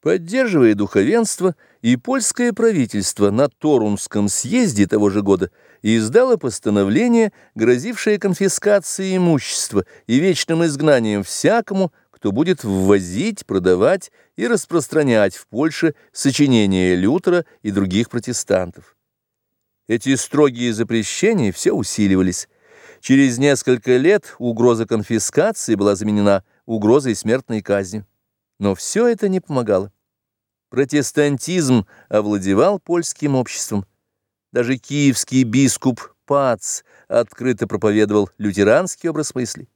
Поддерживая духовенство, и польское правительство на Торунском съезде того же года издало постановление, грозившее конфискацией имущества и вечным изгнанием всякому, кто будет ввозить, продавать и распространять в Польше сочинения Лютера и других протестантов. Эти строгие запрещения все усиливались. Через несколько лет угроза конфискации была заменена угрозой смертной казни. Но все это не помогало. Протестантизм овладевал польским обществом. Даже киевский бискуп Пац открыто проповедовал лютеранский образ мыслей.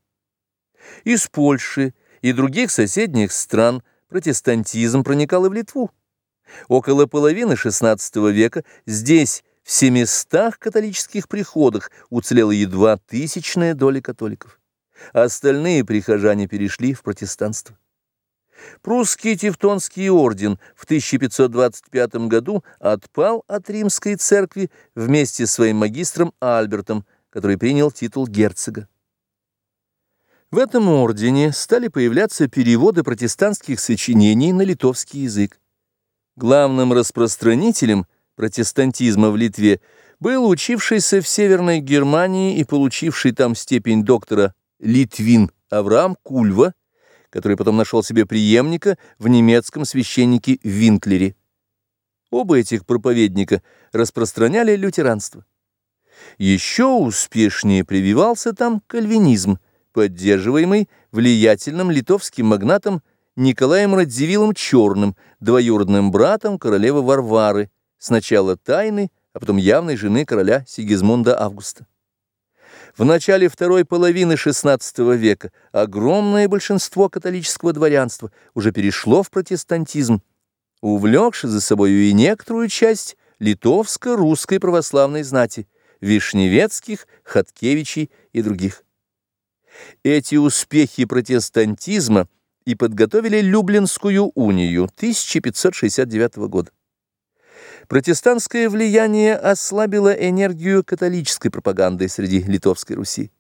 Из Польши и других соседних стран протестантизм проникал и в Литву. Около половины XVI века здесь, в семистах католических приходах, уцелела едва тысячная доля католиков. Остальные прихожане перешли в протестанство. Прусский Тевтонский орден в 1525 году отпал от римской церкви вместе с своим магистром Альбертом, который принял титул герцога. В этом ордене стали появляться переводы протестантских сочинений на литовский язык. Главным распространителем протестантизма в Литве был учившийся в Северной Германии и получивший там степень доктора Литвин Авраам Кульва, который потом нашел себе преемника в немецком священнике Винклере. Оба этих проповедника распространяли лютеранство. Еще успешнее прививался там кальвинизм, поддерживаемый влиятельным литовским магнатом Николаем Радзивиллом Черным, двоюродным братом королевы Варвары, сначала тайной, а потом явной жены короля Сигизмунда Августа. В начале второй половины XVI века огромное большинство католического дворянства уже перешло в протестантизм, увлекши за собою и некоторую часть литовско-русской православной знати, Вишневецких, Хаткевичей и других. Эти успехи протестантизма и подготовили Люблинскую унию 1569 года. Протестантское влияние ослабило энергию католической пропаганды среди Литовской Руси.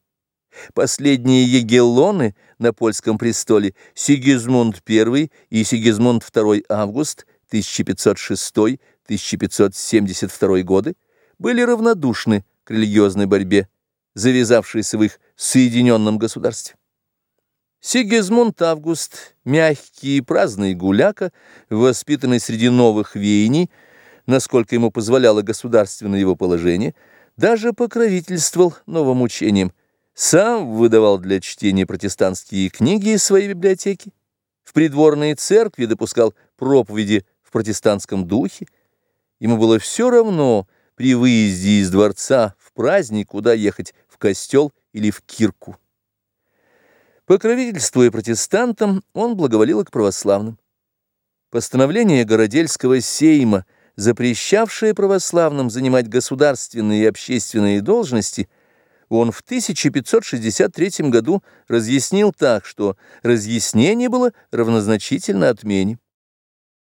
Последние егеллоны на польском престоле Сигизмунд I и Сигизмунд II Август 1506-1572 годы были равнодушны к религиозной борьбе, завязавшейся в их соединенном государстве. Сигизмунд Август, мягкий и праздный гуляка, воспитанный среди новых веяний, насколько ему позволяло государственное его положение, даже покровительствовал новым учениям, сам выдавал для чтения протестантские книги из своей библиотеки, в придворные церкви допускал проповеди в протестантском духе. Ему было все равно при выезде из дворца в праздник, куда ехать, в костел или в кирку. Покровительствуя протестантам, он благоволил к православным. Постановление Городельского сейма – запрещавшее православным занимать государственные и общественные должности, он в 1563 году разъяснил так, что разъяснение было равнозначительно отмене.